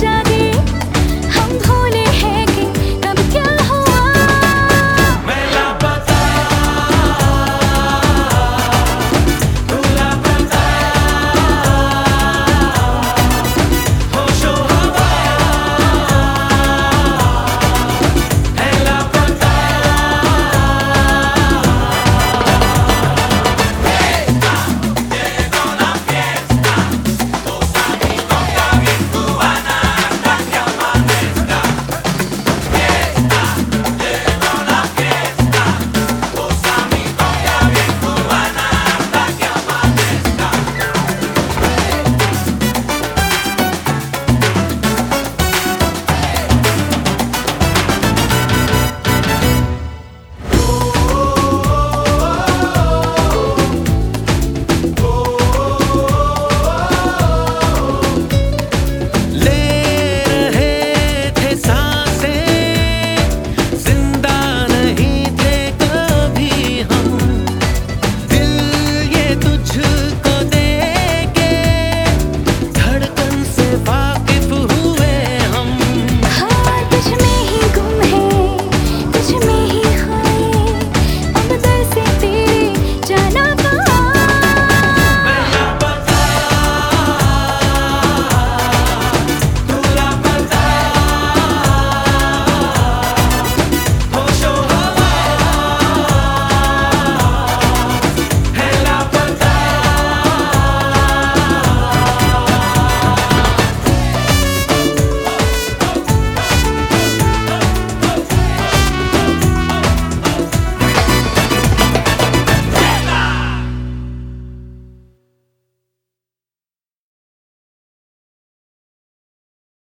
जागे